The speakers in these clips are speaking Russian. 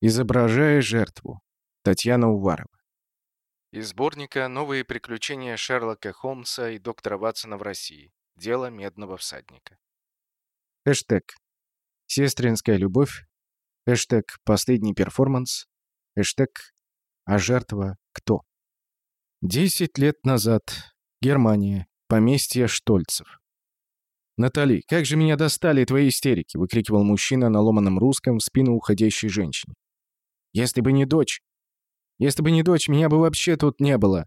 Изображая жертву. Татьяна Уварова. Из сборника «Новые приключения Шерлока Холмса и доктора Ватсона в России. Дело медного всадника». Хэштег «Сестринская любовь». Хэштег «Последний перформанс». Хэштег «А жертва кто?». Десять лет назад. Германия. Поместье Штольцев. «Натали, как же меня достали твои истерики!» — выкрикивал мужчина на ломаном русском в спину уходящей женщине. «Если бы не дочь! Если бы не дочь, меня бы вообще тут не было!»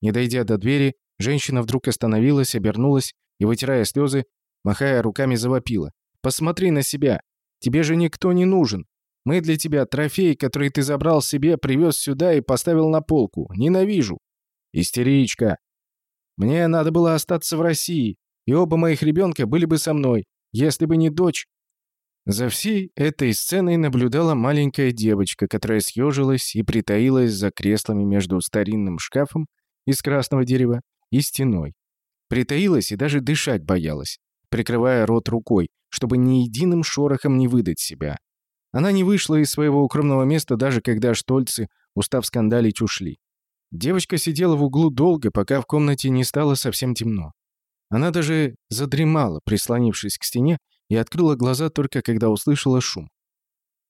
Не дойдя до двери, женщина вдруг остановилась, обернулась и, вытирая слезы, махая руками, завопила. «Посмотри на себя! Тебе же никто не нужен! Мы для тебя трофей, который ты забрал себе, привез сюда и поставил на полку. Ненавижу!» «Истеричка!» «Мне надо было остаться в России, и оба моих ребенка были бы со мной, если бы не дочь». За всей этой сценой наблюдала маленькая девочка, которая съежилась и притаилась за креслами между старинным шкафом из красного дерева и стеной. Притаилась и даже дышать боялась, прикрывая рот рукой, чтобы ни единым шорохом не выдать себя. Она не вышла из своего укромного места, даже когда штольцы, устав скандалить, ушли. Девочка сидела в углу долго, пока в комнате не стало совсем темно. Она даже задремала, прислонившись к стене, и открыла глаза только когда услышала шум.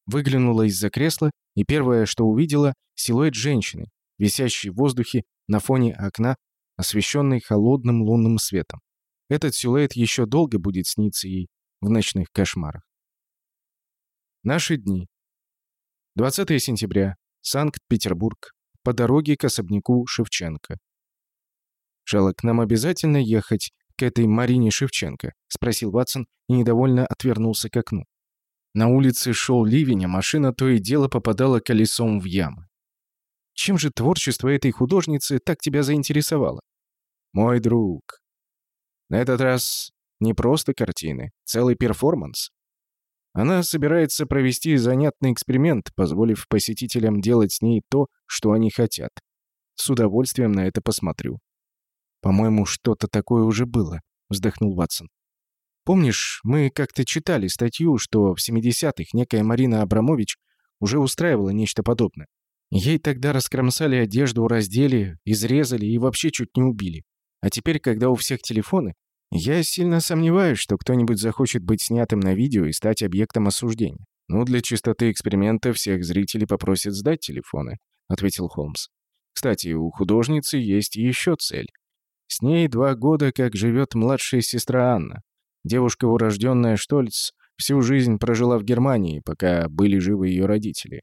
Выглянула из-за кресла, и первое, что увидела, силуэт женщины, висящий в воздухе на фоне окна, освещенный холодным лунным светом. Этот силуэт еще долго будет сниться ей в ночных кошмарах. Наши дни. 20 сентября. Санкт-Петербург. По дороге к особняку Шевченко. «Шеллок, нам обязательно ехать к этой Марине Шевченко?» — спросил Ватсон и недовольно отвернулся к окну. На улице шел ливень, а машина то и дело попадала колесом в ямы. «Чем же творчество этой художницы так тебя заинтересовало?» «Мой друг. На этот раз не просто картины, целый перформанс. Она собирается провести занятный эксперимент, позволив посетителям делать с ней то, что они хотят. С удовольствием на это посмотрю. «По-моему, что-то такое уже было», — вздохнул Ватсон. «Помнишь, мы как-то читали статью, что в 70-х некая Марина Абрамович уже устраивала нечто подобное. Ей тогда раскромсали одежду, раздели, изрезали и вообще чуть не убили. А теперь, когда у всех телефоны, я сильно сомневаюсь, что кто-нибудь захочет быть снятым на видео и стать объектом осуждения. «Ну, для чистоты эксперимента всех зрителей попросят сдать телефоны», — ответил Холмс. «Кстати, у художницы есть еще цель. С ней два года, как живет младшая сестра Анна. Девушка, урожденная Штольц, всю жизнь прожила в Германии, пока были живы ее родители.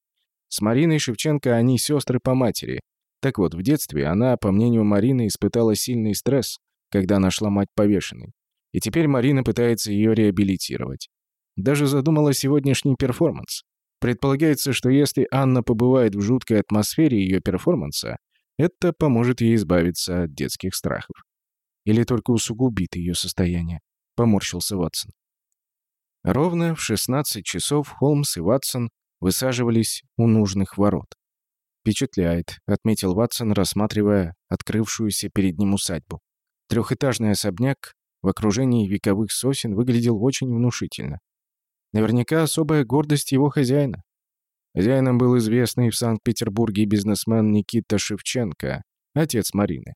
С Мариной Шевченко они сестры по матери. Так вот, в детстве она, по мнению Марины, испытала сильный стресс, когда нашла мать повешенной. И теперь Марина пытается ее реабилитировать. Даже задумала сегодняшний перформанс. Предполагается, что если Анна побывает в жуткой атмосфере ее перформанса, это поможет ей избавиться от детских страхов. Или только усугубит ее состояние, поморщился Ватсон. Ровно в 16 часов Холмс и Ватсон высаживались у нужных ворот. «Впечатляет», — отметил Ватсон, рассматривая открывшуюся перед ним усадьбу. Трехэтажный особняк в окружении вековых сосен выглядел очень внушительно. Наверняка особая гордость его хозяина. Хозяином был известный в Санкт-Петербурге бизнесмен Никита Шевченко, отец Марины.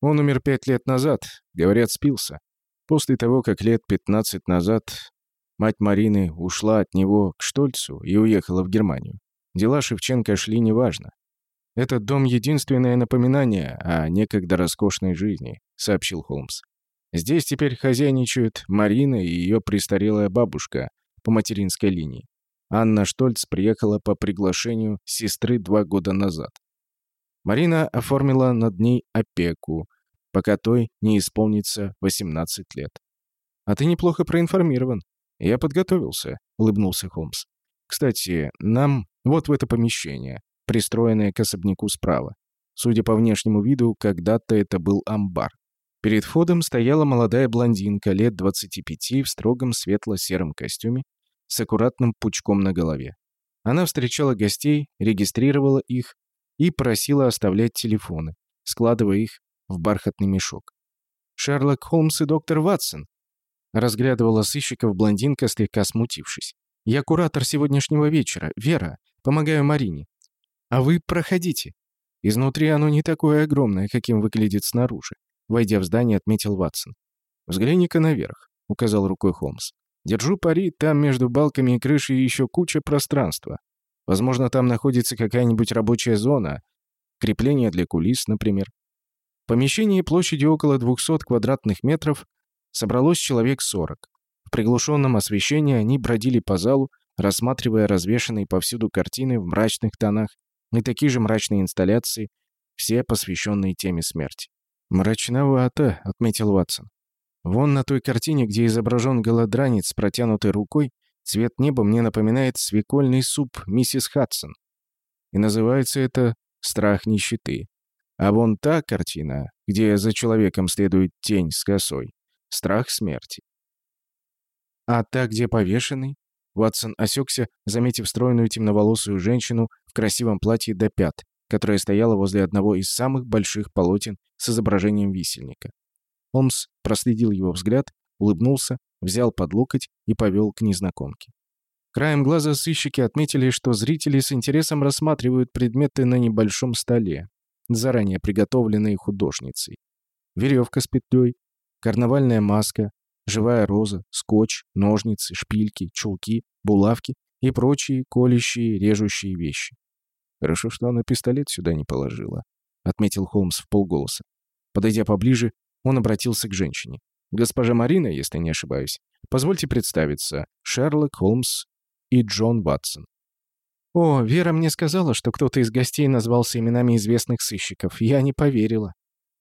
Он умер пять лет назад, говорят, спился. После того, как лет 15 назад мать Марины ушла от него к Штольцу и уехала в Германию. Дела Шевченко шли неважно. «Этот дом — единственное напоминание о некогда роскошной жизни», — сообщил Холмс. «Здесь теперь хозяйничают Марина и ее престарелая бабушка по материнской линии. Анна Штольц приехала по приглашению сестры два года назад. Марина оформила над ней опеку, пока той не исполнится 18 лет. «А ты неплохо проинформирован. Я подготовился», — улыбнулся Холмс. «Кстати, нам вот в это помещение, пристроенное к особняку справа. Судя по внешнему виду, когда-то это был амбар. Перед входом стояла молодая блондинка лет 25 в строгом светло-сером костюме с аккуратным пучком на голове. Она встречала гостей, регистрировала их и просила оставлять телефоны, складывая их в бархатный мешок. «Шерлок Холмс и доктор Ватсон», — разглядывала сыщиков блондинка, слегка смутившись. «Я куратор сегодняшнего вечера, Вера. Помогаю Марине. А вы проходите. Изнутри оно не такое огромное, каким выглядит снаружи. Войдя в здание, отметил Ватсон. «Взгляни-ка наверх», — указал рукой Холмс. «Держу пари, там между балками и крышей еще куча пространства. Возможно, там находится какая-нибудь рабочая зона, крепление для кулис, например. В помещении площадью около 200 квадратных метров собралось человек 40. В приглушенном освещении они бродили по залу, рассматривая развешанные повсюду картины в мрачных тонах и такие же мрачные инсталляции, все посвященные теме смерти. «Мрачновато», — отметил Ватсон. «Вон на той картине, где изображен голодранец с протянутой рукой, цвет неба мне напоминает свекольный суп миссис Хадсон. И называется это «Страх нищеты». А вон та картина, где за человеком следует тень с косой, страх смерти. А та, где повешенный? Ватсон осекся, заметив стройную темноволосую женщину в красивом платье до пят, которая стояла возле одного из самых больших полотен с изображением висельника. Холмс проследил его взгляд, улыбнулся, взял под локоть и повел к незнакомке. Краем глаза сыщики отметили, что зрители с интересом рассматривают предметы на небольшом столе заранее приготовленные художницей. Веревка с петлей, карнавальная маска, живая роза, скотч, ножницы, шпильки, чулки, булавки и прочие колющие, режущие вещи. «Хорошо, что она пистолет сюда не положила», — отметил Холмс в полголоса. Подойдя поближе, он обратился к женщине. «Госпожа Марина, если не ошибаюсь, позвольте представиться, Шерлок Холмс и Джон Ватсон. «О, Вера мне сказала, что кто-то из гостей назвался именами известных сыщиков. Я не поверила».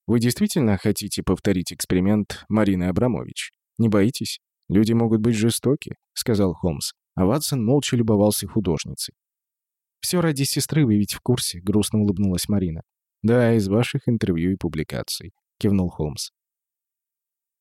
«Вы действительно хотите повторить эксперимент Марины Абрамович? Не боитесь? Люди могут быть жестоки», — сказал Холмс. А Ватсон молча любовался художницей. «Все ради сестры, вы ведь в курсе», — грустно улыбнулась Марина. «Да, из ваших интервью и публикаций», — кивнул Холмс.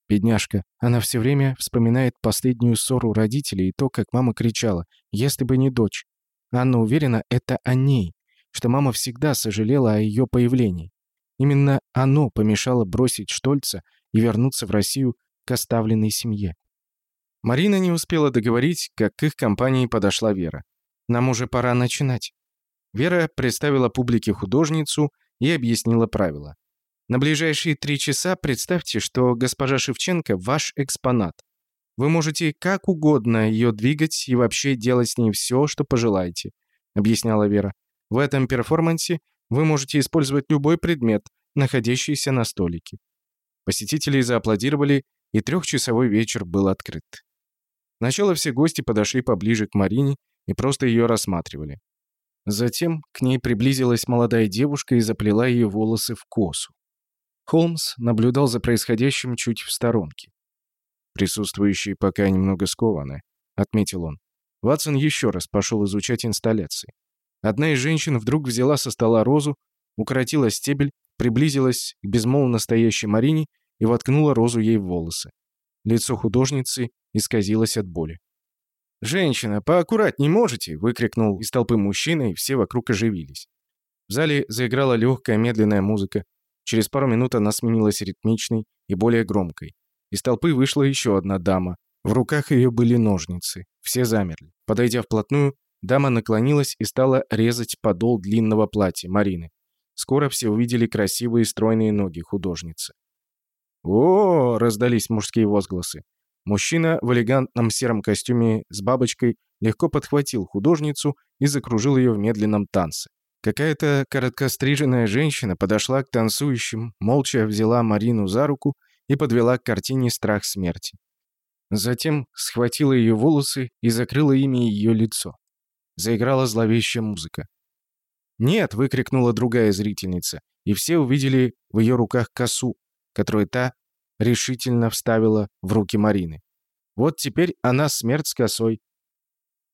Бедняжка, она все время вспоминает последнюю ссору родителей и то, как мама кричала «Если бы не дочь!» Анна уверена, это о ней, что мама всегда сожалела о ее появлении. Именно оно помешало бросить Штольца и вернуться в Россию к оставленной семье. Марина не успела договорить, как к их компании подошла Вера. «Нам уже пора начинать». Вера представила публике художницу и объяснила правила. На ближайшие три часа представьте, что госпожа Шевченко – ваш экспонат. Вы можете как угодно ее двигать и вообще делать с ней все, что пожелаете», — объясняла Вера. «В этом перформансе вы можете использовать любой предмет, находящийся на столике». Посетители зааплодировали, и трехчасовой вечер был открыт. Сначала все гости подошли поближе к Марине и просто ее рассматривали. Затем к ней приблизилась молодая девушка и заплела ее волосы в косу. Холмс наблюдал за происходящим чуть в сторонке. Присутствующие пока немного скованы, отметил он. Ватсон еще раз пошел изучать инсталляции. Одна из женщин вдруг взяла со стола розу, укоротила стебель, приблизилась к безмолвно стоящей Марине и воткнула розу ей в волосы. Лицо художницы исказилось от боли. «Женщина, поаккуратней можете!» — выкрикнул из толпы мужчина, и все вокруг оживились. В зале заиграла легкая медленная музыка. Через пару минут она сменилась ритмичной и более громкой. Из толпы вышла еще одна дама. В руках ее были ножницы. Все замерли. Подойдя вплотную, дама наклонилась и стала резать подол длинного платья Марины. Скоро все увидели красивые стройные ноги художницы. «О!» — раздались мужские возгласы. Мужчина в элегантном сером костюме с бабочкой легко подхватил художницу и закружил ее в медленном танце. Какая-то короткостриженная женщина подошла к танцующим, молча взяла Марину за руку и подвела к картине «Страх смерти». Затем схватила ее волосы и закрыла ими ее лицо. Заиграла зловещая музыка. «Нет!» — выкрикнула другая зрительница, и все увидели в ее руках косу, которую та решительно вставила в руки Марины. Вот теперь она смерть с косой.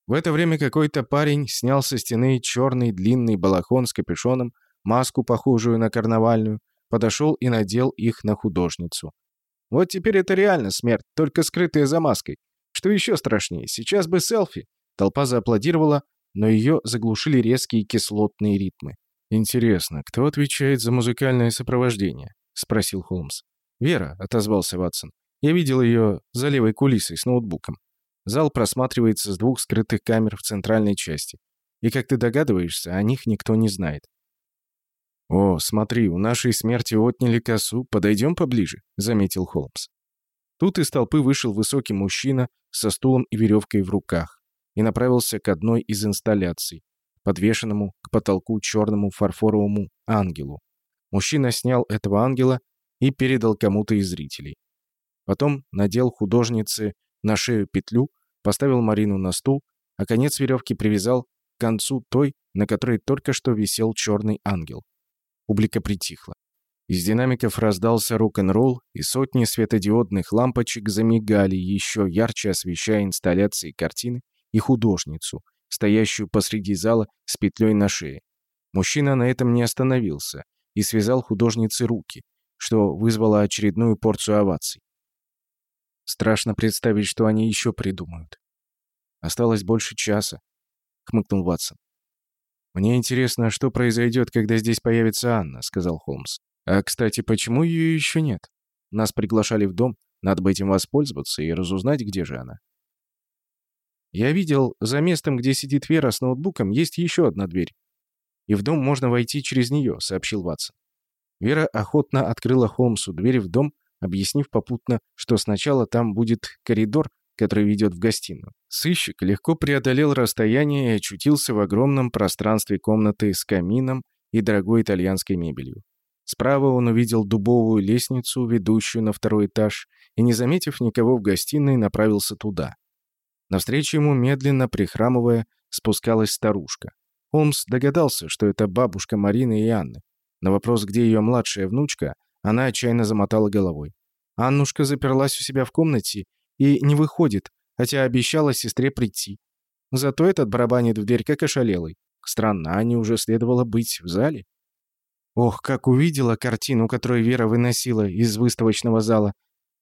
В это время какой-то парень снял со стены черный длинный балахон с капюшоном, маску, похожую на карнавальную, подошел и надел их на художницу. Вот теперь это реально смерть, только скрытая за маской. Что еще страшнее, сейчас бы селфи. Толпа зааплодировала, но ее заглушили резкие кислотные ритмы. «Интересно, кто отвечает за музыкальное сопровождение?» — спросил Холмс. «Вера», — отозвался Ватсон. «Я видел ее за левой кулисой с ноутбуком. Зал просматривается с двух скрытых камер в центральной части. И, как ты догадываешься, о них никто не знает. «О, смотри, у нашей смерти отняли косу. Подойдем поближе», — заметил Холмс. Тут из толпы вышел высокий мужчина со стулом и веревкой в руках и направился к одной из инсталляций, подвешенному к потолку черному фарфоровому ангелу. Мужчина снял этого ангела и передал кому-то из зрителей. Потом надел художнице на шею петлю, поставил Марину на стул, а конец веревки привязал к концу той, на которой только что висел черный ангел. Публика притихла. Из динамиков раздался рок-н-ролл, и сотни светодиодных лампочек замигали, еще ярче освещая инсталляции картины и художницу, стоящую посреди зала с петлей на шее. Мужчина на этом не остановился и связал художнице руки, что вызвало очередную порцию оваций. Страшно представить, что они еще придумают. Осталось больше часа, хмыкнул Ватсон. «Мне интересно, что произойдет, когда здесь появится Анна», — сказал Холмс. А, кстати, почему ее еще нет? Нас приглашали в дом, надо бы этим воспользоваться и разузнать, где же она. Я видел, за местом, где сидит Вера с ноутбуком, есть еще одна дверь. И в дом можно войти через нее, сообщил Ватсон. Вера охотно открыла Холмсу дверь в дом, объяснив попутно, что сначала там будет коридор, который ведет в гостиную. Сыщик легко преодолел расстояние и очутился в огромном пространстве комнаты с камином и дорогой итальянской мебелью. Справа он увидел дубовую лестницу, ведущую на второй этаж, и, не заметив никого в гостиной, направился туда. Навстречу ему, медленно прихрамывая, спускалась старушка. Холмс догадался, что это бабушка Марины и Анны. На вопрос, где ее младшая внучка, она отчаянно замотала головой. Аннушка заперлась у себя в комнате и не выходит, хотя обещала сестре прийти. Зато этот барабанит в дверь как ошалелый. Странно, Анне уже следовало быть в зале. Ох, как увидела картину, которую Вера выносила из выставочного зала.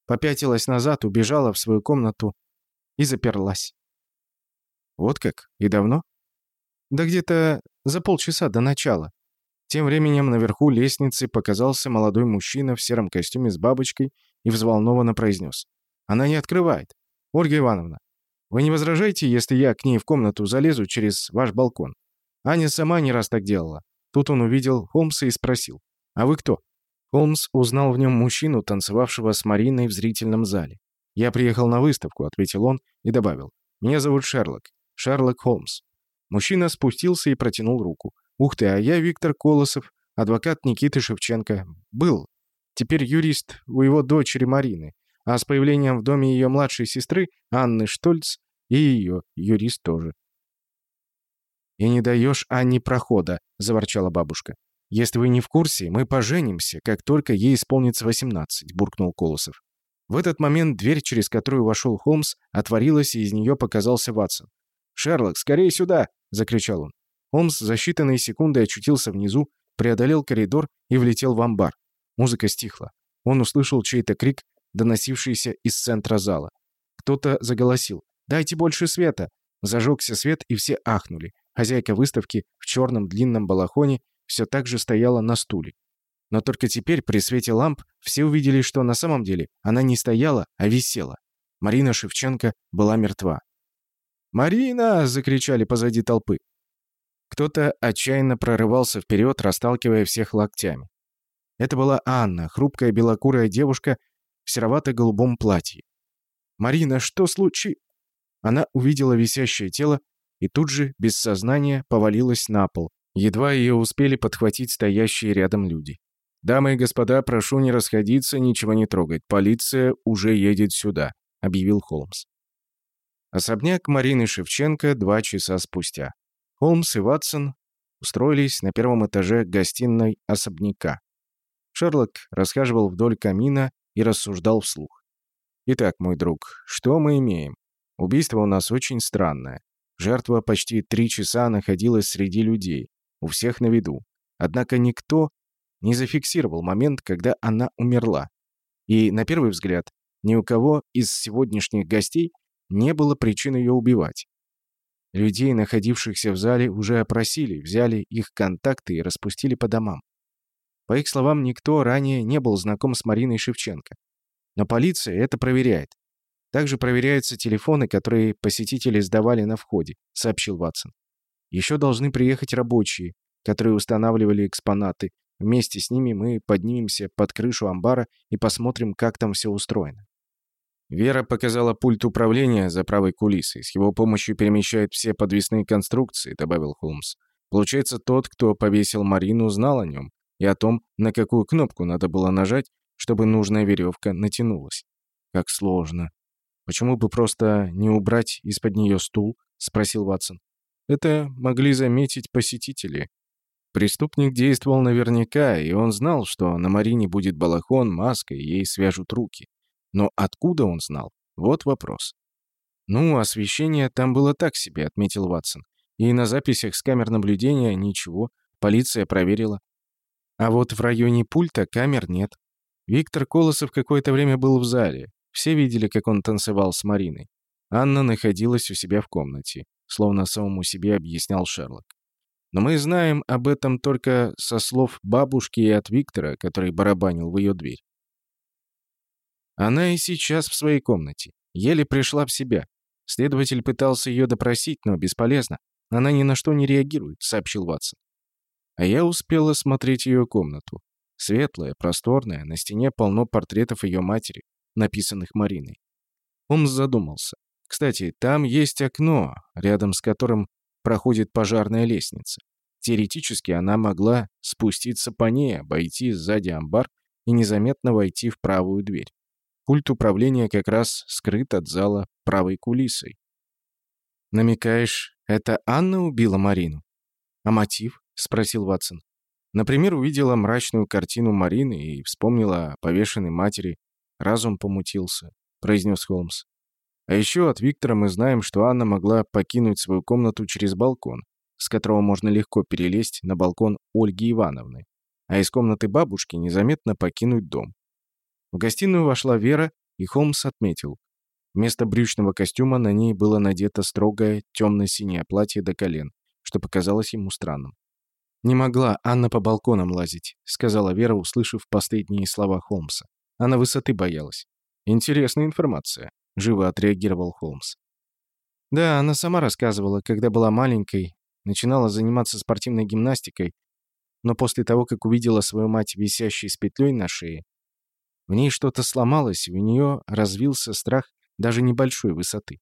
Попятилась назад, убежала в свою комнату и заперлась. Вот как? И давно? Да где-то за полчаса до начала. Тем временем наверху лестницы показался молодой мужчина в сером костюме с бабочкой и взволнованно произнес. Она не открывает. Ольга Ивановна, вы не возражаете, если я к ней в комнату залезу через ваш балкон? Аня сама не раз так делала. Тут он увидел Холмса и спросил, «А вы кто?» Холмс узнал в нем мужчину, танцевавшего с Мариной в зрительном зале. «Я приехал на выставку», — ответил он и добавил. «Меня зовут Шерлок. Шерлок Холмс». Мужчина спустился и протянул руку. «Ух ты, а я Виктор Колосов, адвокат Никиты Шевченко. Был. Теперь юрист у его дочери Марины. А с появлением в доме ее младшей сестры, Анны Штольц, и ее юрист тоже. «И не даешь Анне прохода», — заворчала бабушка. «Если вы не в курсе, мы поженимся, как только ей исполнится 18», — буркнул Колосов. В этот момент дверь, через которую вошел Холмс, отворилась, и из нее показался Ватсон. «Шерлок, скорее сюда!» — закричал он. Холмс за считанные секунды очутился внизу, преодолел коридор и влетел в амбар. Музыка стихла. Он услышал чей-то крик, доносившийся из центра зала. Кто-то заголосил. «Дайте больше света!» Зажегся свет, и все ахнули. Хозяйка выставки в черном длинном балахоне все так же стояла на стуле. Но только теперь, при свете ламп, все увидели, что на самом деле она не стояла, а висела. Марина Шевченко была мертва. «Марина!» — закричали позади толпы. Кто-то отчаянно прорывался вперед, расталкивая всех локтями. Это была Анна, хрупкая белокурая девушка в серовато-голубом платье. «Марина, что случилось?» Она увидела висящее тело и тут же, без сознания, повалилась на пол. Едва ее успели подхватить стоящие рядом люди. «Дамы и господа, прошу не расходиться, ничего не трогать. Полиция уже едет сюда», — объявил Холмс. Особняк Марины Шевченко два часа спустя. Холмс и Ватсон устроились на первом этаже гостиной особняка. Шерлок расхаживал вдоль камина и рассуждал вслух. «Итак, мой друг, что мы имеем? Убийство у нас очень странное. Жертва почти три часа находилась среди людей, у всех на виду. Однако никто не зафиксировал момент, когда она умерла. И, на первый взгляд, ни у кого из сегодняшних гостей не было причин ее убивать. Людей, находившихся в зале, уже опросили, взяли их контакты и распустили по домам. По их словам, никто ранее не был знаком с Мариной Шевченко. Но полиция это проверяет. Также проверяются телефоны, которые посетители сдавали на входе», — сообщил Ватсон. Еще должны приехать рабочие, которые устанавливали экспонаты. Вместе с ними мы поднимемся под крышу амбара и посмотрим, как там все устроено. Вера показала пульт управления за правой кулисой. С его помощью перемещают все подвесные конструкции, добавил Холмс. Получается, тот, кто повесил Марину, знал о нем и о том, на какую кнопку надо было нажать, чтобы нужная веревка натянулась. Как сложно. Почему бы просто не убрать из-под нее стул? спросил Ватсон. Это могли заметить посетители. Преступник действовал наверняка, и он знал, что на Марине будет балахон, маска, и ей свяжут руки. Но откуда он знал? Вот вопрос. «Ну, освещение там было так себе», — отметил Ватсон. «И на записях с камер наблюдения ничего, полиция проверила. А вот в районе пульта камер нет. Виктор Колосов какое-то время был в зале. Все видели, как он танцевал с Мариной. Анна находилась у себя в комнате словно самому себе объяснял Шерлок. Но мы знаем об этом только со слов бабушки и от Виктора, который барабанил в ее дверь. Она и сейчас в своей комнате. Еле пришла в себя. Следователь пытался ее допросить, но бесполезно. Она ни на что не реагирует, сообщил Ватсон. А я успел осмотреть ее комнату. Светлая, просторная, на стене полно портретов ее матери, написанных Мариной. Он задумался. Кстати, там есть окно, рядом с которым проходит пожарная лестница. Теоретически она могла спуститься по ней, обойти сзади амбар и незаметно войти в правую дверь. Пульт управления как раз скрыт от зала правой кулисой. «Намекаешь, это Анна убила Марину?» «А мотив?» — спросил Ватсон. Например, увидела мрачную картину Марины и вспомнила о повешенной матери. Разум помутился, — произнес Холмс. А еще от Виктора мы знаем, что Анна могла покинуть свою комнату через балкон, с которого можно легко перелезть на балкон Ольги Ивановны, а из комнаты бабушки незаметно покинуть дом. В гостиную вошла Вера, и Холмс отметил. Вместо брючного костюма на ней было надето строгое темно-синее платье до колен, что показалось ему странным. «Не могла Анна по балконам лазить», — сказала Вера, услышав последние слова Холмса. Она высоты боялась. Интересная информация живо отреагировал Холмс. Да, она сама рассказывала, когда была маленькой, начинала заниматься спортивной гимнастикой, но после того, как увидела свою мать висящей с петлей на шее, в ней что-то сломалось, и у нее развился страх даже небольшой высоты.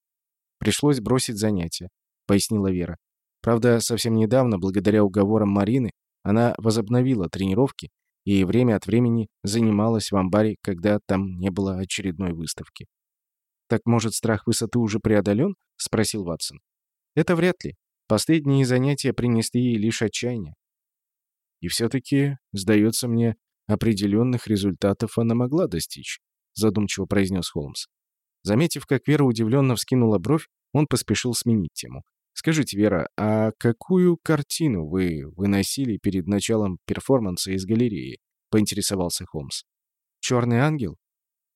Пришлось бросить занятия, пояснила Вера. Правда, совсем недавно, благодаря уговорам Марины, она возобновила тренировки и время от времени занималась в амбаре, когда там не было очередной выставки. «Так, может, страх высоты уже преодолен?» — спросил Ватсон. «Это вряд ли. Последние занятия принесли ей лишь отчаяние. И все-таки, сдается мне, определенных результатов она могла достичь», — задумчиво произнес Холмс. Заметив, как Вера удивленно вскинула бровь, он поспешил сменить тему. «Скажите, Вера, а какую картину вы выносили перед началом перформанса из галереи?» — поинтересовался Холмс. «Черный ангел?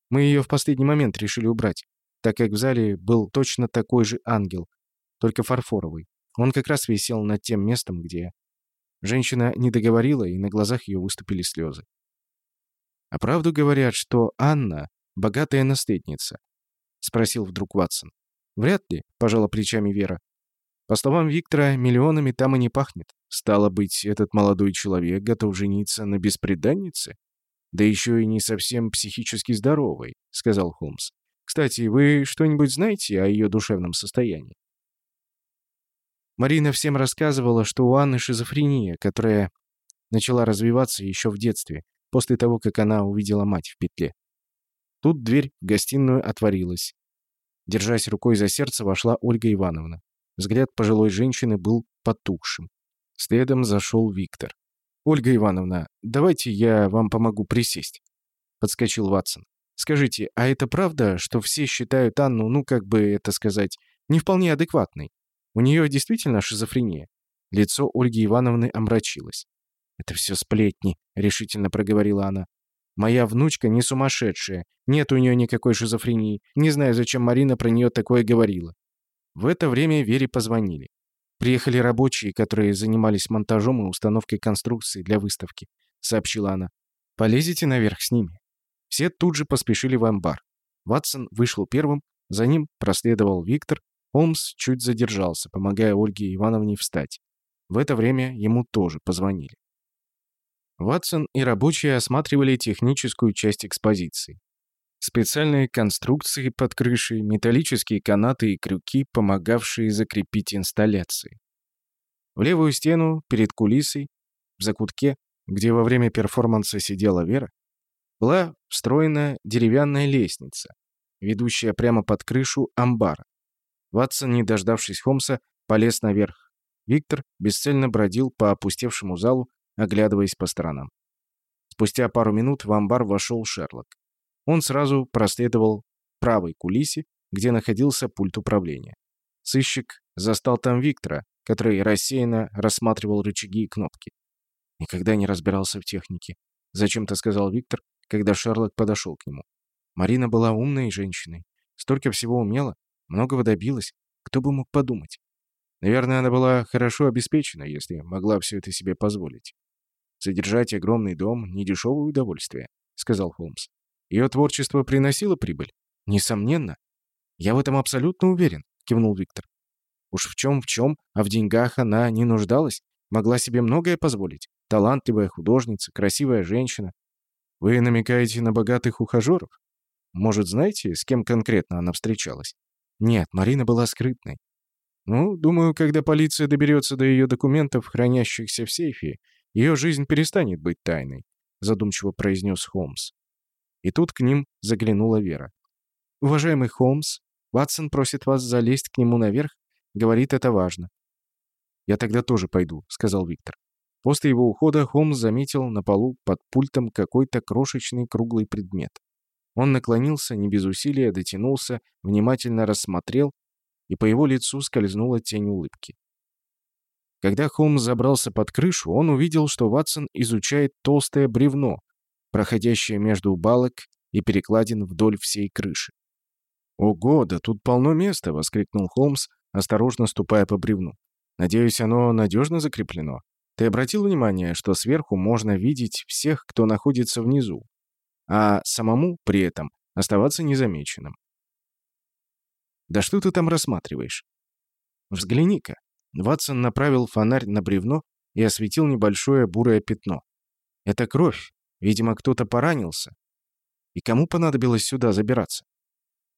Мы ее в последний момент решили убрать так как в зале был точно такой же ангел, только фарфоровый. Он как раз висел над тем местом, где... Женщина не договорила, и на глазах ее выступили слезы. «А правду говорят, что Анна — богатая наследница?» — спросил вдруг Ватсон. «Вряд ли», — пожала плечами Вера. «По словам Виктора, миллионами там и не пахнет. Стало быть, этот молодой человек готов жениться на беспреданнице? Да еще и не совсем психически здоровой», — сказал Холмс. Кстати, вы что-нибудь знаете о ее душевном состоянии? Марина всем рассказывала, что у Анны шизофрения, которая начала развиваться еще в детстве, после того, как она увидела мать в петле. Тут дверь в гостиную отворилась. Держась рукой за сердце, вошла Ольга Ивановна. Взгляд пожилой женщины был потухшим. Следом зашел Виктор. «Ольга Ивановна, давайте я вам помогу присесть», — подскочил Ватсон. Скажите, а это правда, что все считают Анну, ну, как бы это сказать, не вполне адекватной? У нее действительно шизофрения?» Лицо Ольги Ивановны омрачилось. «Это все сплетни», — решительно проговорила она. «Моя внучка не сумасшедшая. Нет у нее никакой шизофрении. Не знаю, зачем Марина про нее такое говорила». В это время Вере позвонили. «Приехали рабочие, которые занимались монтажом и установкой конструкции для выставки», — сообщила она. «Полезете наверх с ними?» Все тут же поспешили в амбар. Ватсон вышел первым, за ним проследовал Виктор, Холмс чуть задержался, помогая Ольге Ивановне встать. В это время ему тоже позвонили. Ватсон и рабочие осматривали техническую часть экспозиции. Специальные конструкции под крышей, металлические канаты и крюки, помогавшие закрепить инсталляции. В левую стену, перед кулисой, в закутке, где во время перформанса сидела Вера, была встроена деревянная лестница, ведущая прямо под крышу амбара. Ватсон, не дождавшись Холмса, полез наверх. Виктор бесцельно бродил по опустевшему залу, оглядываясь по сторонам. Спустя пару минут в амбар вошел Шерлок. Он сразу проследовал правой кулисе, где находился пульт управления. Сыщик застал там Виктора, который рассеянно рассматривал рычаги и кнопки. Никогда не разбирался в технике. Зачем-то сказал Виктор, когда Шерлок подошел к нему. Марина была умной женщиной. Столько всего умела, многого добилась. Кто бы мог подумать? Наверное, она была хорошо обеспечена, если могла все это себе позволить. «Содержать огромный дом — недешевое удовольствие», — сказал Холмс. «Ее творчество приносило прибыль?» «Несомненно». «Я в этом абсолютно уверен», — кивнул Виктор. Уж в чем в чем, а в деньгах она не нуждалась, могла себе многое позволить. Талантливая художница, красивая женщина. Вы намекаете на богатых ухажеров? Может, знаете, с кем конкретно она встречалась? Нет, Марина была скрытной. Ну, думаю, когда полиция доберется до ее документов, хранящихся в сейфе, ее жизнь перестанет быть тайной, задумчиво произнес Холмс. И тут к ним заглянула Вера. «Уважаемый Холмс, Ватсон просит вас залезть к нему наверх Говорит, это важно. «Я тогда тоже пойду», — сказал Виктор. После его ухода Холмс заметил на полу под пультом какой-то крошечный круглый предмет. Он наклонился, не без усилия, дотянулся, внимательно рассмотрел, и по его лицу скользнула тень улыбки. Когда Холмс забрался под крышу, он увидел, что Ватсон изучает толстое бревно, проходящее между балок и перекладин вдоль всей крыши. «Ого, да тут полно места!» — воскликнул Холмс, осторожно ступая по бревну. «Надеюсь, оно надежно закреплено? Ты обратил внимание, что сверху можно видеть всех, кто находится внизу, а самому при этом оставаться незамеченным?» «Да что ты там рассматриваешь?» «Взгляни-ка». Ватсон направил фонарь на бревно и осветил небольшое бурое пятно. «Это кровь. Видимо, кто-то поранился. И кому понадобилось сюда забираться?»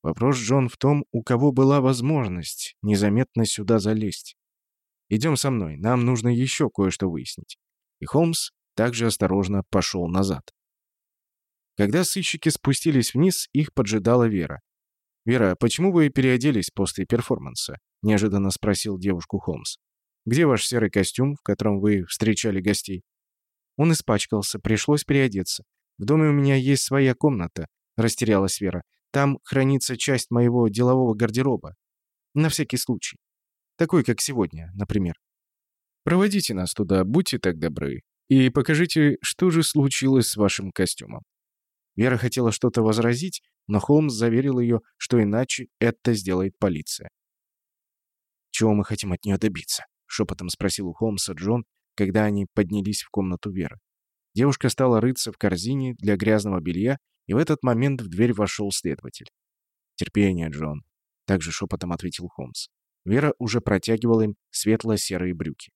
Вопрос, Джон, в том, у кого была возможность незаметно сюда залезть. Идем со мной, нам нужно еще кое-что выяснить. И Холмс также осторожно пошел назад. Когда сыщики спустились вниз, их поджидала Вера. «Вера, почему вы переоделись после перформанса?» — неожиданно спросил девушку Холмс. «Где ваш серый костюм, в котором вы встречали гостей?» «Он испачкался, пришлось переодеться. В доме у меня есть своя комната», — растерялась Вера. Там хранится часть моего делового гардероба. На всякий случай. Такой, как сегодня, например. Проводите нас туда, будьте так добры. И покажите, что же случилось с вашим костюмом. Вера хотела что-то возразить, но Холмс заверил ее, что иначе это сделает полиция. «Чего мы хотим от нее добиться?» — шепотом спросил у Холмса Джон, когда они поднялись в комнату Веры. Девушка стала рыться в корзине для грязного белья и в этот момент в дверь вошел следователь. «Терпение, Джон», — также шепотом ответил Холмс. Вера уже протягивала им светло-серые брюки.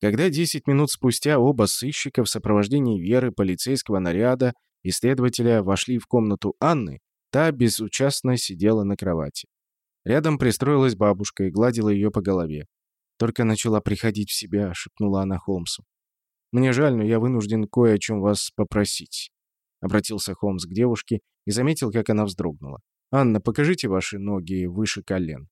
Когда 10 минут спустя оба сыщика в сопровождении Веры, полицейского наряда и следователя вошли в комнату Анны, та безучастно сидела на кровати. Рядом пристроилась бабушка и гладила ее по голове. «Только начала приходить в себя», — шепнула она Холмсу. «Мне жаль, но я вынужден кое о чем вас попросить». Обратился Холмс к девушке и заметил, как она вздрогнула. «Анна, покажите ваши ноги выше колен».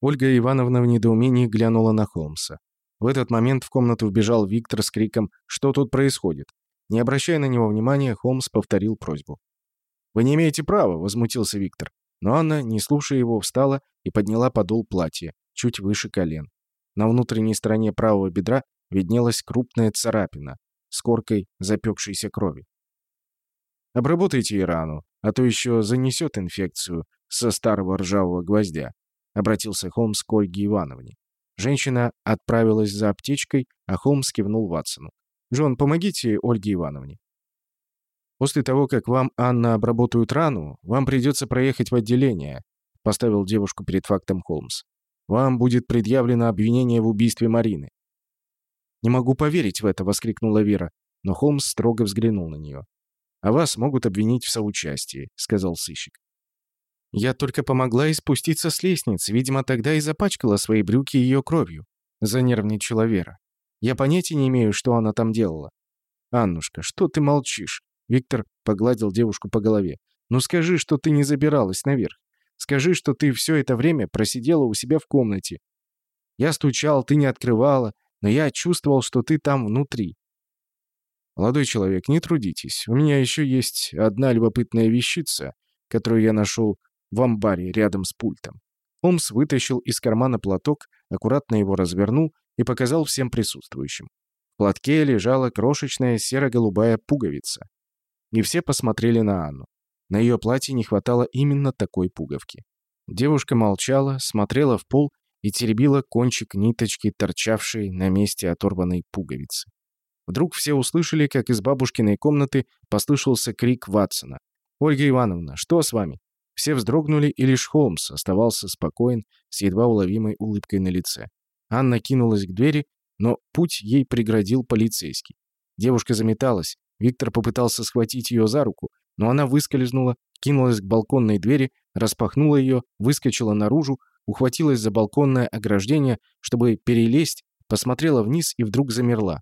Ольга Ивановна в недоумении глянула на Холмса. В этот момент в комнату вбежал Виктор с криком «Что тут происходит?». Не обращая на него внимания, Холмс повторил просьбу. «Вы не имеете права», — возмутился Виктор. Но Анна, не слушая его, встала и подняла подол платья, чуть выше колен. На внутренней стороне правого бедра виднелась крупная царапина с коркой запекшейся крови. Обработайте ей рану, а то еще занесет инфекцию со старого ржавого гвоздя», — обратился Холмс к Ольге Ивановне. Женщина отправилась за аптечкой, а Холмс кивнул Ватсону. «Джон, помогите Ольге Ивановне». «После того, как вам, Анна, обработают рану, вам придется проехать в отделение. поставил девушку перед фактом Холмс. «Вам будет предъявлено обвинение в убийстве Марины». «Не могу поверить в это!» — воскликнула Вера, но Холмс строго взглянул на нее. «А вас могут обвинить в соучастии», — сказал сыщик. «Я только помогла ей спуститься с лестницы, видимо, тогда и запачкала свои брюки ее кровью», — занервничала Вера. «Я понятия не имею, что она там делала». «Аннушка, что ты молчишь?» Виктор погладил девушку по голове. «Ну скажи, что ты не забиралась наверх. Скажи, что ты все это время просидела у себя в комнате. Я стучал, ты не открывала, но я чувствовал, что ты там внутри. Молодой человек, не трудитесь. У меня еще есть одна любопытная вещица, которую я нашел в амбаре рядом с пультом. Холмс вытащил из кармана платок, аккуратно его развернул и показал всем присутствующим. В платке лежала крошечная серо-голубая пуговица. И все посмотрели на Анну. На ее платье не хватало именно такой пуговки. Девушка молчала, смотрела в пол и теребила кончик ниточки, торчавшей на месте оторванной пуговицы. Вдруг все услышали, как из бабушкиной комнаты послышался крик Ватсона. «Ольга Ивановна, что с вами?» Все вздрогнули, и лишь Холмс оставался спокоен, с едва уловимой улыбкой на лице. Анна кинулась к двери, но путь ей преградил полицейский. Девушка заметалась. Виктор попытался схватить ее за руку, но она выскользнула, кинулась к балконной двери, распахнула ее, выскочила наружу, ухватилась за балконное ограждение, чтобы перелезть, посмотрела вниз и вдруг замерла.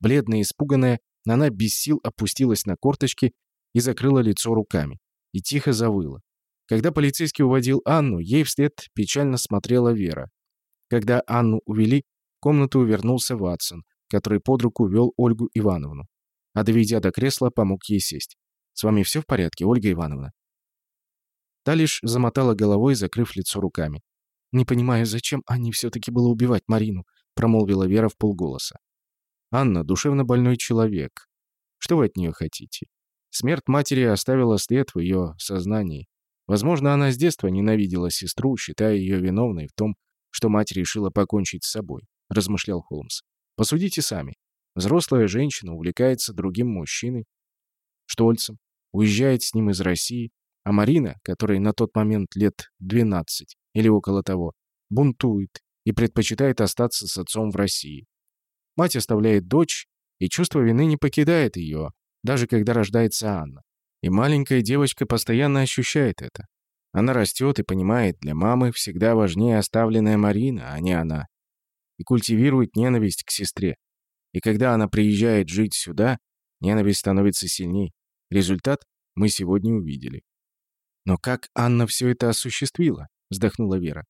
Бледная и испуганная, она без сил опустилась на корточки и закрыла лицо руками. И тихо завыла. Когда полицейский уводил Анну, ей вслед печально смотрела Вера. Когда Анну увели, в комнату вернулся Ватсон, который под руку вел Ольгу Ивановну. А доведя до кресла, помог ей сесть. «С вами все в порядке, Ольга Ивановна?» Та лишь замотала головой, закрыв лицо руками. «Не понимаю, зачем Анне все-таки было убивать Марину?» промолвила Вера в полголоса. «Анна — душевно больной человек. Что вы от нее хотите? Смерть матери оставила след в ее сознании. Возможно, она с детства ненавидела сестру, считая ее виновной в том, что мать решила покончить с собой», — размышлял Холмс. «Посудите сами. Взрослая женщина увлекается другим мужчиной, Штольцем, уезжает с ним из России, а Марина, которой на тот момент лет 12 или около того, бунтует и предпочитает остаться с отцом в России. Мать оставляет дочь, и чувство вины не покидает ее, даже когда рождается Анна. И маленькая девочка постоянно ощущает это. Она растет и понимает, для мамы всегда важнее оставленная Марина, а не она. И культивирует ненависть к сестре. И когда она приезжает жить сюда, ненависть становится сильней. Результат мы сегодня увидели. «Но как Анна все это осуществила?» — вздохнула Вера.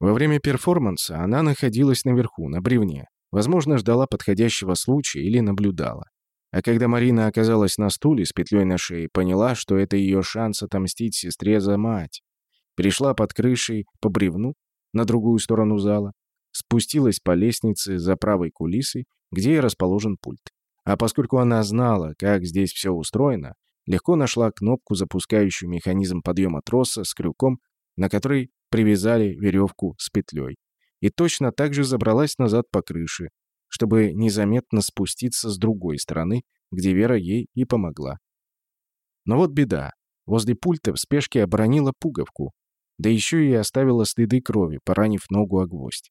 Во время перформанса она находилась наверху, на бревне. Возможно, ждала подходящего случая или наблюдала. А когда Марина оказалась на стуле с петлей на шее, поняла, что это ее шанс отомстить сестре за мать. Пришла под крышей по бревну на другую сторону зала, спустилась по лестнице за правой кулисой, где и расположен пульт. А поскольку она знала, как здесь все устроено, легко нашла кнопку, запускающую механизм подъема троса с крюком, на который привязали веревку с петлей. И точно так же забралась назад по крыше, чтобы незаметно спуститься с другой стороны, где Вера ей и помогла. Но вот беда. Возле пульта в спешке оборонила пуговку, да еще и оставила следы крови, поранив ногу о гвоздь.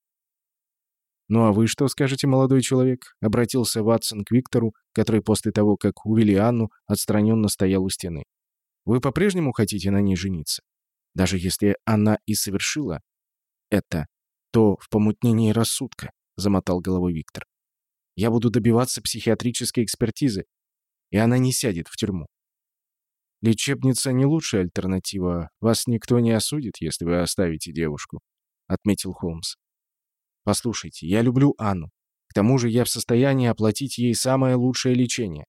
«Ну а вы что скажете, молодой человек?» — обратился Ватсон к Виктору, который после того, как увели Анну, отстраненно стоял у стены. «Вы по-прежнему хотите на ней жениться? Даже если она и совершила это, то в помутнении рассудка», — замотал головой Виктор. «Я буду добиваться психиатрической экспертизы, и она не сядет в тюрьму. «Лечебница не лучшая альтернатива. Вас никто не осудит, если вы оставите девушку», — отметил Холмс. Послушайте, я люблю Анну. К тому же я в состоянии оплатить ей самое лучшее лечение.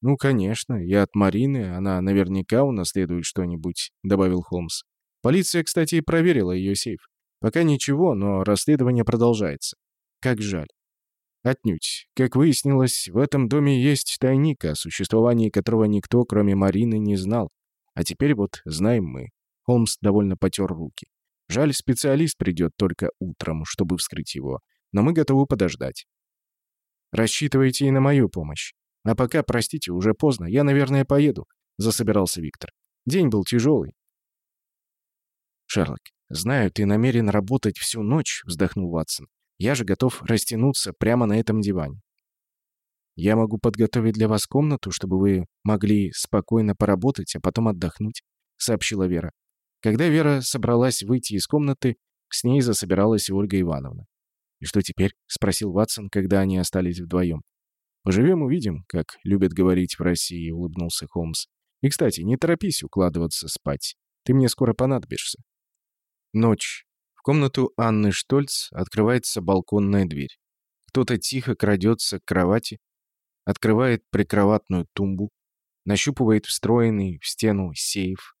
Ну, конечно, я от Марины, она наверняка унаследует что-нибудь, добавил Холмс. Полиция, кстати, проверила ее сейф. Пока ничего, но расследование продолжается. Как жаль. Отнюдь. Как выяснилось, в этом доме есть тайник, о существовании которого никто, кроме Марины, не знал. А теперь вот знаем мы. Холмс довольно потер руки. Жаль, специалист придет только утром, чтобы вскрыть его, но мы готовы подождать. Рассчитывайте и на мою помощь. А пока, простите, уже поздно, я, наверное, поеду, засобирался Виктор. День был тяжелый. «Шерлок, знаю, ты намерен работать всю ночь», — вздохнул Ватсон. «Я же готов растянуться прямо на этом диване». «Я могу подготовить для вас комнату, чтобы вы могли спокойно поработать, а потом отдохнуть», — сообщила Вера. Когда Вера собралась выйти из комнаты, с ней засобиралась Ольга Ивановна. «И что теперь?» — спросил Ватсон, когда они остались вдвоем. «Поживем, увидим», как любят говорить в России, — улыбнулся Холмс. «И, кстати, не торопись укладываться спать. Ты мне скоро понадобишься». Ночь. В комнату Анны Штольц открывается балконная дверь. Кто-то тихо крадется к кровати, открывает прикроватную тумбу, нащупывает встроенный в стену сейф,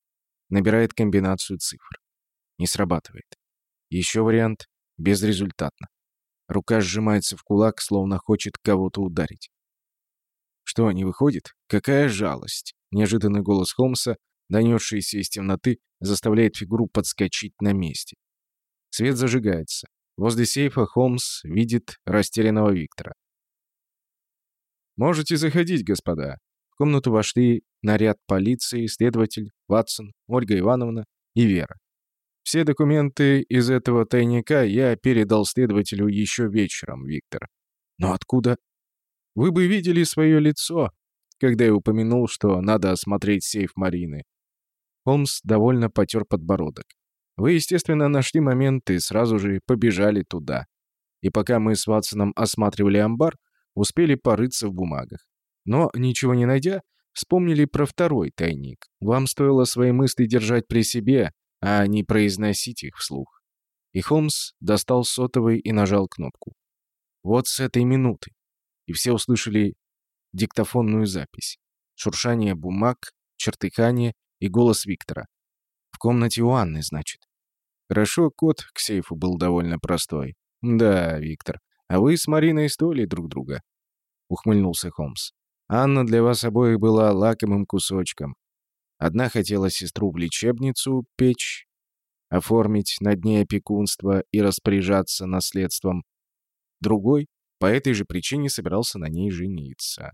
набирает комбинацию цифр. Не срабатывает. Еще вариант — безрезультатно. Рука сжимается в кулак, словно хочет кого-то ударить. Что, не выходит? Какая жалость! Неожиданный голос Холмса, донесшийся из темноты, заставляет фигуру подскочить на месте. Свет зажигается. Возле сейфа Холмс видит растерянного Виктора. «Можете заходить, господа». Комнату вошли наряд полиции, следователь, Ватсон, Ольга Ивановна и Вера. Все документы из этого тайника я передал следователю еще вечером, Виктор. Но откуда? Вы бы видели свое лицо, когда я упомянул, что надо осмотреть сейф Марины. Холмс довольно потер подбородок. Вы, естественно, нашли момент и сразу же побежали туда. И пока мы с Ватсоном осматривали амбар, успели порыться в бумагах. Но, ничего не найдя, вспомнили про второй тайник. Вам стоило свои мысли держать при себе, а не произносить их вслух. И Холмс достал сотовый и нажал кнопку. Вот с этой минуты. И все услышали диктофонную запись. Шуршание бумаг, чертыхание и голос Виктора. В комнате у Анны, значит. Хорошо, код к сейфу был довольно простой. Да, Виктор, а вы с Мариной стоили друг друга. Ухмыльнулся Холмс. Анна для вас обоих была лакомым кусочком. Одна хотела сестру в лечебницу печь, оформить над ней опекунство и распоряжаться наследством. Другой по этой же причине собирался на ней жениться.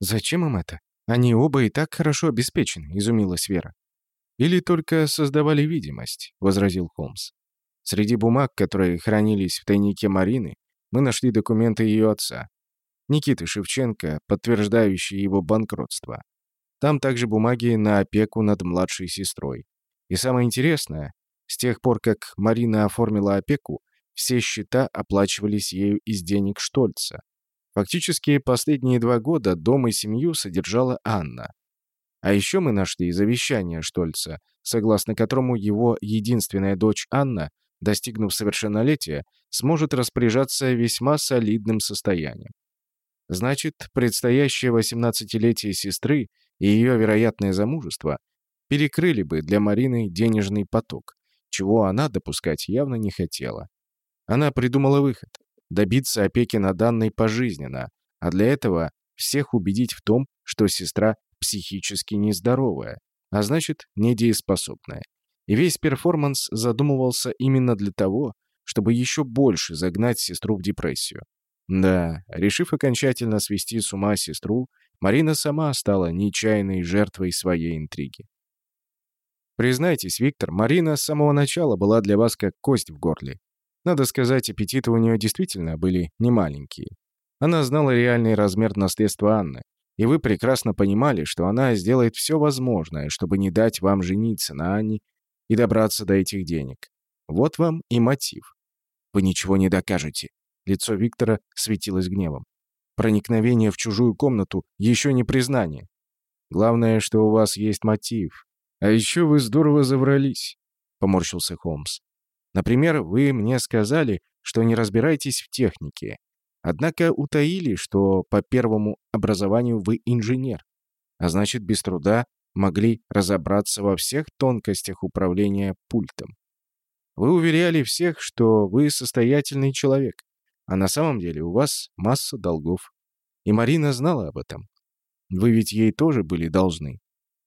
«Зачем им это? Они оба и так хорошо обеспечены», — изумилась Вера. «Или только создавали видимость», — возразил Холмс. «Среди бумаг, которые хранились в тайнике Марины, мы нашли документы ее отца, Никиты Шевченко, подтверждающие его банкротство. Там также бумаги на опеку над младшей сестрой. И самое интересное, с тех пор, как Марина оформила опеку, все счета оплачивались ею из денег Штольца. Фактически, последние два года дом и семью содержала Анна. А еще мы нашли завещание Штольца, согласно которому его единственная дочь Анна, достигнув совершеннолетия, сможет распоряжаться весьма солидным состоянием. Значит, предстоящее 18-летие сестры и ее вероятное замужество перекрыли бы для Марины денежный поток, чего она допускать явно не хотела. Она придумала выход – добиться опеки над Анной пожизненно, а для этого всех убедить в том, что сестра психически нездоровая, а значит, недееспособная. И весь перформанс задумывался именно для того, чтобы еще больше загнать сестру в депрессию. Да, решив окончательно свести с ума сестру, Марина сама стала нечаянной жертвой своей интриги. Признайтесь, Виктор, Марина с самого начала была для вас как кость в горле. Надо сказать, аппетиты у нее действительно были немаленькие. Она знала реальный размер наследства Анны, и вы прекрасно понимали, что она сделает все возможное, чтобы не дать вам жениться на Анне и добраться до этих денег. Вот вам и мотив. Вы ничего не докажете. Лицо Виктора светилось гневом. Проникновение в чужую комнату — еще не признание. Главное, что у вас есть мотив. А еще вы здорово заврались, — поморщился Холмс. Например, вы мне сказали, что не разбираетесь в технике. Однако утаили, что по первому образованию вы инженер. А значит, без труда могли разобраться во всех тонкостях управления пультом. Вы уверяли всех, что вы состоятельный человек. А на самом деле у вас масса долгов. И Марина знала об этом. Вы ведь ей тоже были должны.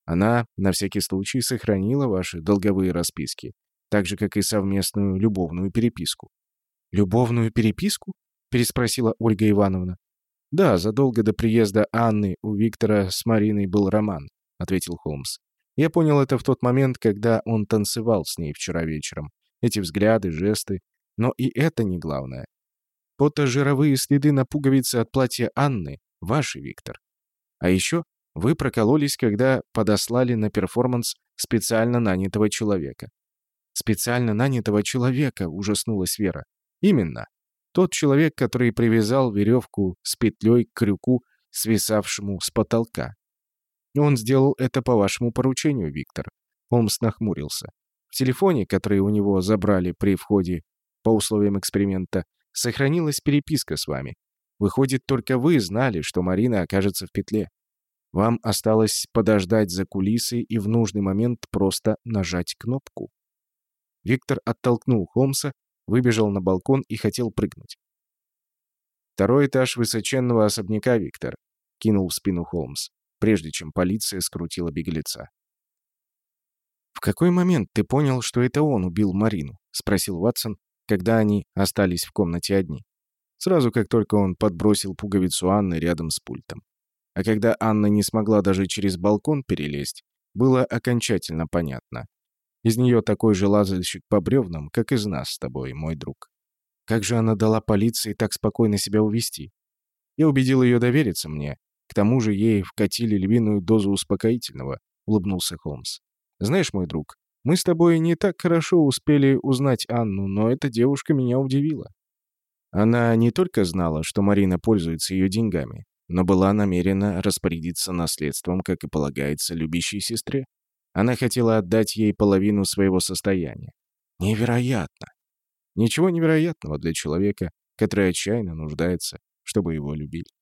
Она на всякий случай сохранила ваши долговые расписки, так же, как и совместную любовную переписку. «Любовную переписку?» — переспросила Ольга Ивановна. «Да, задолго до приезда Анны у Виктора с Мариной был роман», — ответил Холмс. Я понял это в тот момент, когда он танцевал с ней вчера вечером. Эти взгляды, жесты. Но и это не главное. Потожировые следы на пуговице от платья Анны — ваши, Виктор. А еще вы прокололись, когда подослали на перформанс специально нанятого человека. «Специально нанятого человека», — ужаснулась Вера. «Именно. Тот человек, который привязал веревку с петлей к крюку, свисавшему с потолка. Он сделал это по вашему поручению, Виктор». Холмс нахмурился. В телефоне, который у него забрали при входе по условиям эксперимента, сохранилась переписка с вами. Выходит, только вы знали, что Марина окажется в петле. Вам осталось подождать за кулисой и в нужный момент просто нажать кнопку. Виктор оттолкнул Холмса, выбежал на балкон и хотел прыгнуть. «Второй этаж высоченного особняка, Виктор», — кинул в спину Холмс, прежде чем полиция скрутила беглеца. «В какой момент ты понял, что это он убил Марину?» — спросил Ватсон, когда они остались в комнате одни. Сразу как только он подбросил пуговицу Анны рядом с пультом. А когда Анна не смогла даже через балкон перелезть, было окончательно понятно. Из нее такой же лазальщик по бревнам, как из нас с тобой, мой друг. Как же она дала полиции так спокойно себя увести? Я убедил ее довериться мне. К тому же ей вкатили львиную дозу успокоительного, улыбнулся Холмс. Знаешь, мой друг, мы с тобой не так хорошо успели узнать Анну, но эта девушка меня удивила. Она не только знала, что Марина пользуется ее деньгами, но была намерена распорядиться наследством, как и полагается любящей сестре. Она хотела отдать ей половину своего состояния. Невероятно! Ничего невероятного для человека, который отчаянно нуждается, чтобы его любили.